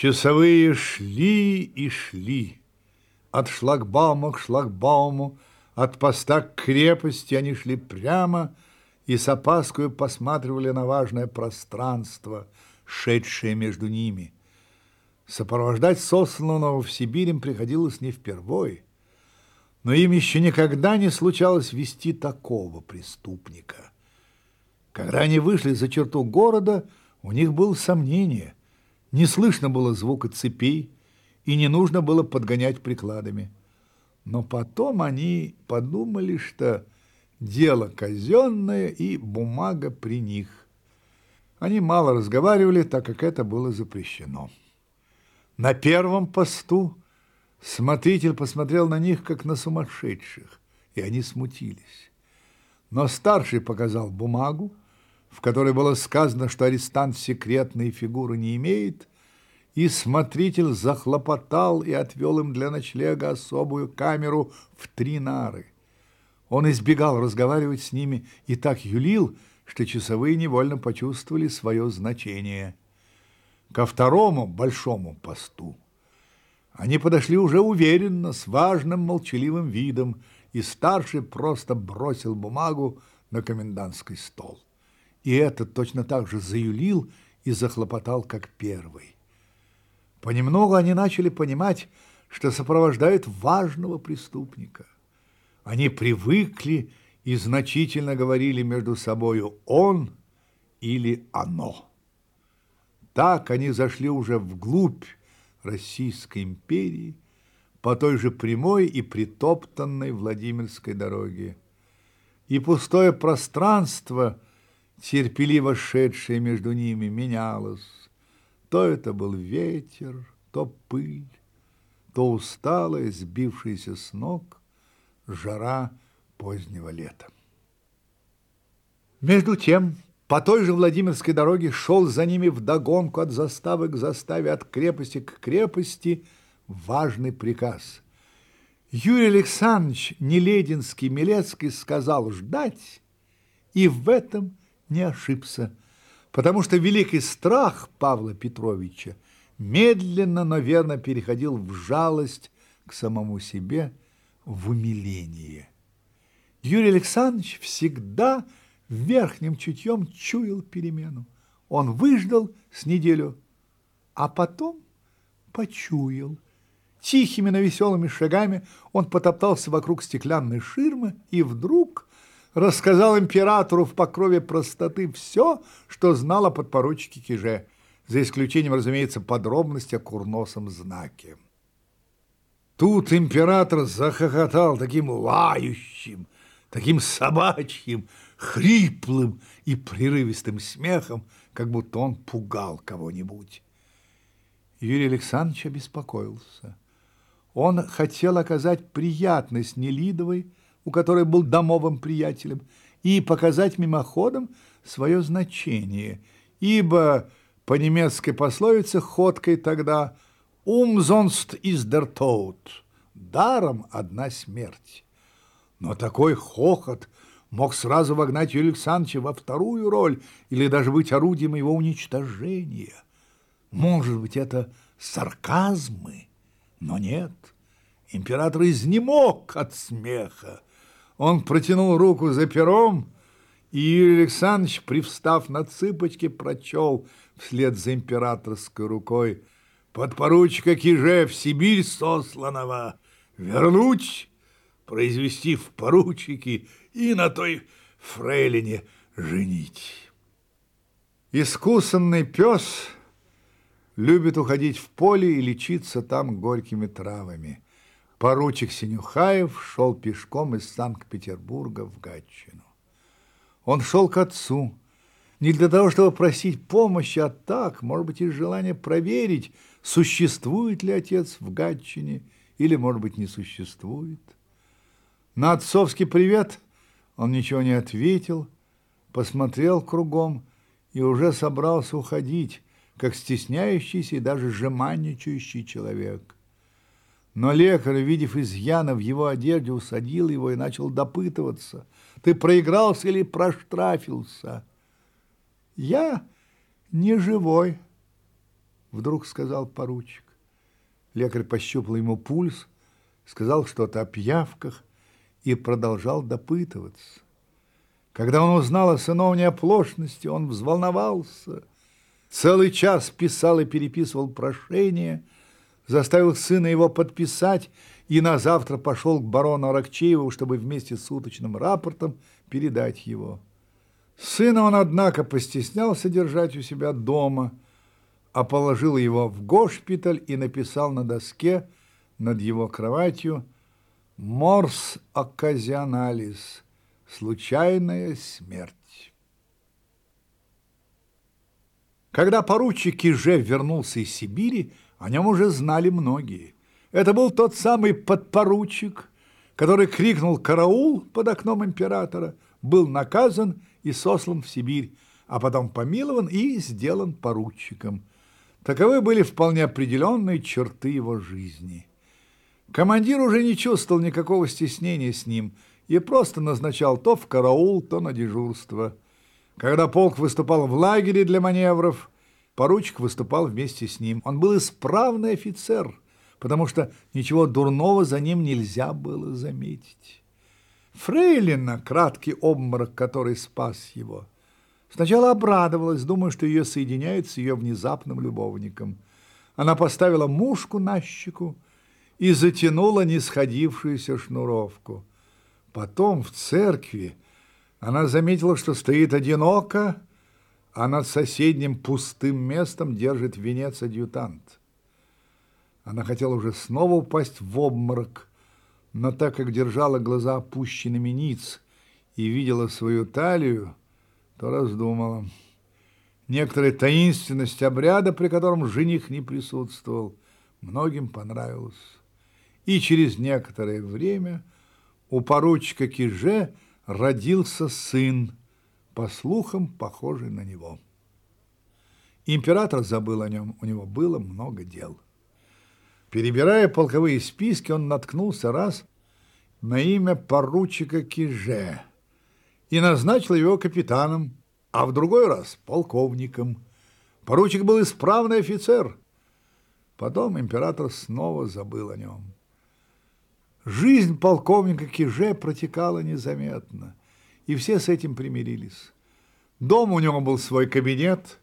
Часовые шли и шли. От шлагбаума к шлагбауму, от поста к крепости они шли прямо и с опаской посматривали на важное пространство, шедшее между ними. Сопровождать сосланного в Сибирь им приходилось не впервой, но им еще никогда не случалось вести такого преступника. Когда они вышли за черту города, у них было сомнение – не слышно было звука цепей, и не нужно было подгонять прикладами. Но потом они подумали, что дело казенное и бумага при них. Они мало разговаривали, так как это было запрещено. На первом посту смотритель посмотрел на них, как на сумасшедших, и они смутились. Но старший показал бумагу, в которой было сказано, что арестант секретной фигуры не имеет, и смотритель захлопотал и отвел им для ночлега особую камеру в три нары. Он избегал разговаривать с ними и так юлил, что часовые невольно почувствовали свое значение. Ко второму большому посту они подошли уже уверенно, с важным молчаливым видом, и старший просто бросил бумагу на комендантский стол и этот точно так же заюлил и захлопотал, как первый. Понемногу они начали понимать, что сопровождают важного преступника. Они привыкли и значительно говорили между собою «он» или «оно». Так они зашли уже вглубь Российской империи по той же прямой и притоптанной Владимирской дороге. И пустое пространство – терпеливо шедшее между ними, менялось. То это был ветер, то пыль, то усталая, сбившаяся с ног, жара позднего лета. Между тем, по той же Владимирской дороге шел за ними вдогонку от заставы к заставе, от крепости к крепости важный приказ. Юрий Александрович Нелединский-Милецкий сказал ждать, и в этом не ошибся, потому что великий страх Павла Петровича медленно, но верно переходил в жалость к самому себе, в умиление. Юрий Александрович всегда верхним чутьем чуял перемену. Он выждал с неделю, а потом почуял. Тихими, но веселыми шагами он потоптался вокруг стеклянной ширмы и вдруг рассказал императору в покрове простоты все, что знал о подпоручике Киже, за исключением, разумеется, подробностей о курносом знаке. Тут император захохотал таким лающим, таким собачьим, хриплым и прерывистым смехом, как будто он пугал кого-нибудь. Юрий Александрович обеспокоился. Он хотел оказать приятность Нелидовой, у которой был домовым приятелем, и показать мимоходом свое значение, ибо по немецкой пословице ходкой тогда «Умзонст из der Tod» – «даром одна смерть». Но такой хохот мог сразу вогнать Юрия Александровича во вторую роль или даже быть орудием его уничтожения. Может быть, это сарказмы, но нет. Император изнемог от смеха. Он протянул руку за пером, и Юрий Александрович, привстав на цыпочки, прочел вслед за императорской рукой «Подпоручика Киже в Сибирь сосланного вернуть, произвести в поручики и на той фрейлине женить». Искусанный пес любит уходить в поле и лечиться там горькими травами – Поручик Синюхаев шел пешком из Санкт-Петербурга в Гатчину. Он шел к отцу, не для того, чтобы просить помощи, а так, может быть, из желания проверить, существует ли отец в Гатчине или, может быть, не существует. На отцовский привет он ничего не ответил, посмотрел кругом и уже собрался уходить, как стесняющийся и даже жеманничающий человек. Но лекарь, видев изъяна в его одежде, усадил его и начал допытываться. Ты проигрался или проштрафился? Я не живой, вдруг сказал поручик. Лекарь пощупал ему пульс, сказал что-то о пьявках и продолжал допытываться. Когда он узнал о сыновней оплошности, он взволновался. Целый час писал и переписывал прошение, заставил сына его подписать и на завтра пошел к барону Аракчееву, чтобы вместе с суточным рапортом передать его. Сына он, однако, постеснялся держать у себя дома, а положил его в госпиталь и написал на доске над его кроватью «Морс оказионалис» – «Случайная смерть». Когда поручик Киже вернулся из Сибири, о нем уже знали многие – это был тот самый подпоручик, который крикнул «караул» под окном императора, был наказан и сослан в Сибирь, а потом помилован и сделан поручиком. Таковы были вполне определенные черты его жизни. Командир уже не чувствовал никакого стеснения с ним и просто назначал то в караул, то на дежурство. Когда полк выступал в лагере для маневров, поручик выступал вместе с ним. Он был исправный офицер – потому что ничего дурного за ним нельзя было заметить. Фрейлина, краткий обморок, который спас его, сначала обрадовалась, думая, что ее соединяют с ее внезапным любовником. Она поставила мушку на щеку и затянула нисходившуюся шнуровку. Потом в церкви она заметила, что стоит одиноко, а над соседним пустым местом держит венец адъютант. Она хотела уже снова упасть в обморок, но так как держала глаза опущенными ниц и видела свою талию, то раздумала. Некоторая таинственность обряда, при котором жених не присутствовал, многим понравилась. И через некоторое время у поручика Киже родился сын, по слухам, похожий на него. Император забыл о нем, у него было много дел. Перебирая полковые списки, он наткнулся раз на имя поручика Киже и назначил его капитаном, а в другой раз полковником. Поручик был исправный офицер. Потом император снова забыл о нем. Жизнь полковника Киже протекала незаметно, и все с этим примирились. Дом у него был свой кабинет,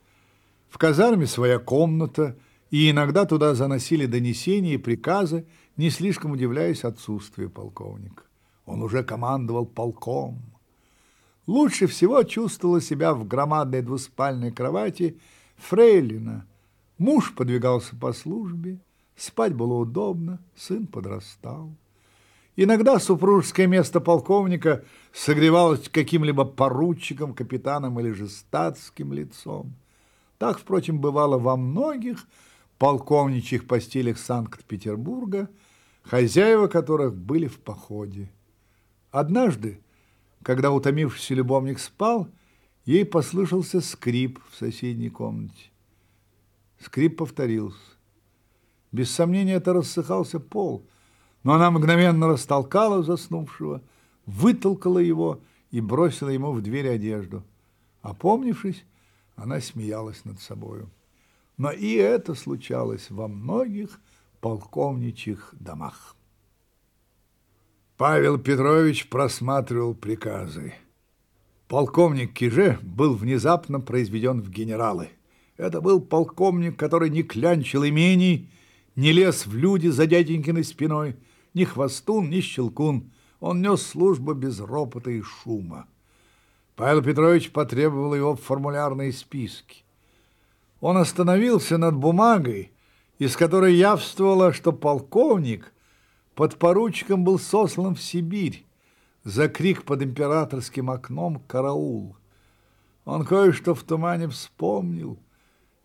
в казарме своя комната – и иногда туда заносили донесения и приказы, не слишком удивляясь отсутствию полковника. Он уже командовал полком. Лучше всего чувствовала себя в громадной двуспальной кровати Фрейлина. Муж подвигался по службе, спать было удобно, сын подрастал. Иногда супружеское место полковника согревалось каким-либо поручиком, капитаном или же статским лицом. Так, впрочем, бывало во многих полковничьих постелях Санкт-Петербурга, хозяева которых были в походе. Однажды, когда утомившийся любовник спал, ей послышался скрип в соседней комнате. Скрип повторился. Без сомнения, это рассыхался пол, но она мгновенно растолкала заснувшего, вытолкала его и бросила ему в дверь одежду. Опомнившись, она смеялась над собою но и это случалось во многих полковничьих домах. Павел Петрович просматривал приказы. Полковник Киже был внезапно произведен в генералы. Это был полковник, который не клянчил имений, не лез в люди за дяденькиной спиной, ни хвостун, ни щелкун. Он нес службу без ропота и шума. Павел Петрович потребовал его формулярные списки. Он остановился над бумагой, из которой явствовало, что полковник под поручиком был сослан в Сибирь за крик под императорским окном «Караул!». Он кое-что в тумане вспомнил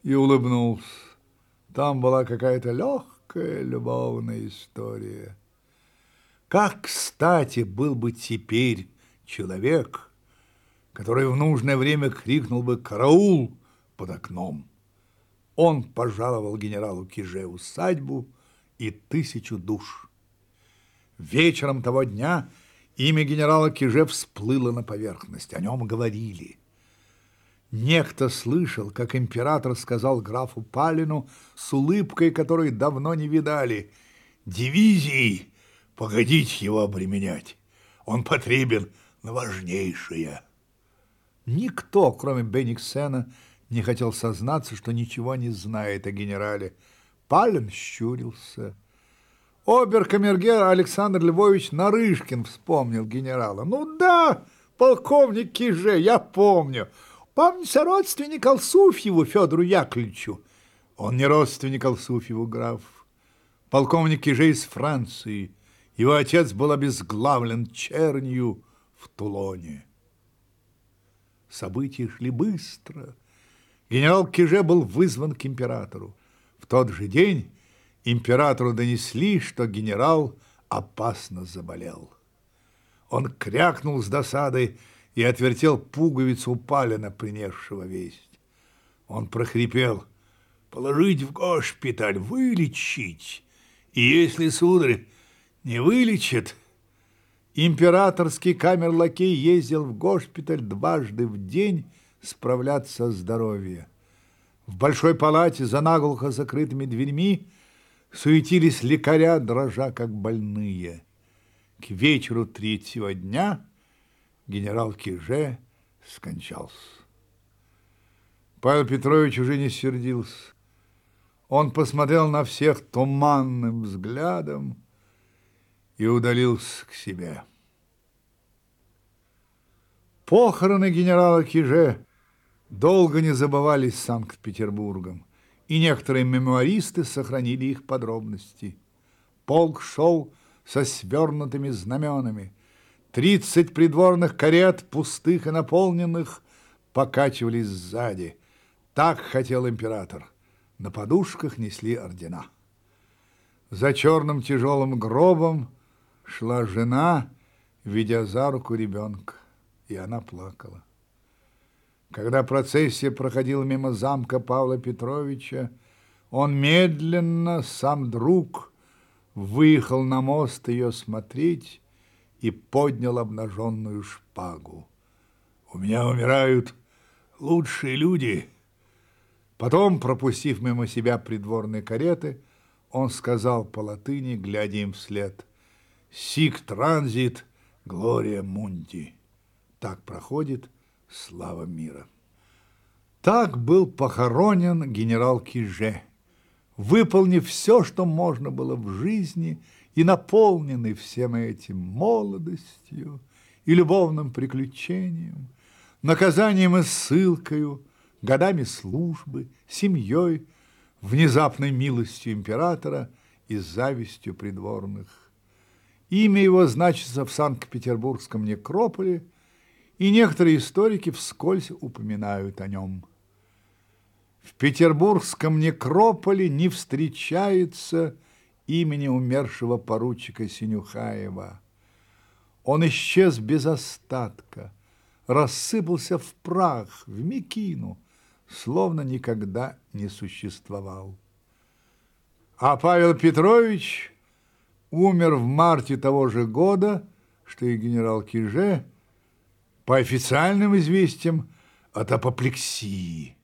и улыбнулся. Там была какая-то легкая любовная история. Как кстати был бы теперь человек, который в нужное время крикнул бы «Караул!» под окном. Он пожаловал генералу Киже усадьбу и тысячу душ. Вечером того дня имя генерала Киже всплыло на поверхность, о нем говорили. Некто слышал, как император сказал графу Палину с улыбкой, которой давно не видали, «Дивизии, погодите его обременять, он потребен на важнейшее». Никто, кроме Бениксена, не хотел сознаться, что ничего не знает о генерале. Палин щурился. Обер-камергер Александр Львович Нарышкин вспомнил генерала. «Ну да, полковник Киже, я помню». Помнится родственник Алсуфьеву Федору Яковлевичу. Он не родственник Алсуфьеву, граф. Полковник же из Франции. Его отец был обезглавлен чернью в Тулоне. События шли быстро. Генерал Киже был вызван к императору. В тот же день императору донесли, что генерал опасно заболел. Он крякнул с досадой и отвертел пуговицу Палина, принесшего весть. Он прохрипел, положить в госпиталь, вылечить. И если, сударь, не вылечит... Императорский камерлакей ездил в госпиталь дважды в день справляться о здоровье. В большой палате за наглухо закрытыми дверьми суетились лекаря, дрожа как больные. К вечеру третьего дня генерал Киже скончался. Павел Петрович уже не сердился. Он посмотрел на всех туманным взглядом и удалился к себе. Похороны генерала Киже долго не забывались Санкт-Петербургом, и некоторые мемуаристы сохранили их подробности. Полк шел со свернутыми знаменами – Тридцать придворных карет, пустых и наполненных, покачивались сзади. Так хотел император. На подушках несли ордена. За черным тяжелым гробом шла жена, ведя за руку ребенка, и она плакала. Когда процессия проходила мимо замка Павла Петровича, он медленно, сам друг, выехал на мост ее смотреть и поднял обнаженную шпагу. «У меня умирают лучшие люди». Потом, пропустив мимо себя придворные кареты, он сказал по латыни, глядя им вслед, «Сик транзит, глория мунди». Так проходит слава мира. Так был похоронен генерал Киже, выполнив все, что можно было в жизни – и наполненный всем этим молодостью и любовным приключением, наказанием и ссылкою, годами службы, семьей, внезапной милостью императора и завистью придворных. Имя его значится в Санкт-Петербургском некрополе, и некоторые историки вскользь упоминают о нем. В Петербургском некрополе не встречается имени умершего поручика Синюхаева. Он исчез без остатка, рассыпался в прах, в мекину, словно никогда не существовал. А Павел Петрович умер в марте того же года, что и генерал Киже, по официальным известиям, от апоплексии.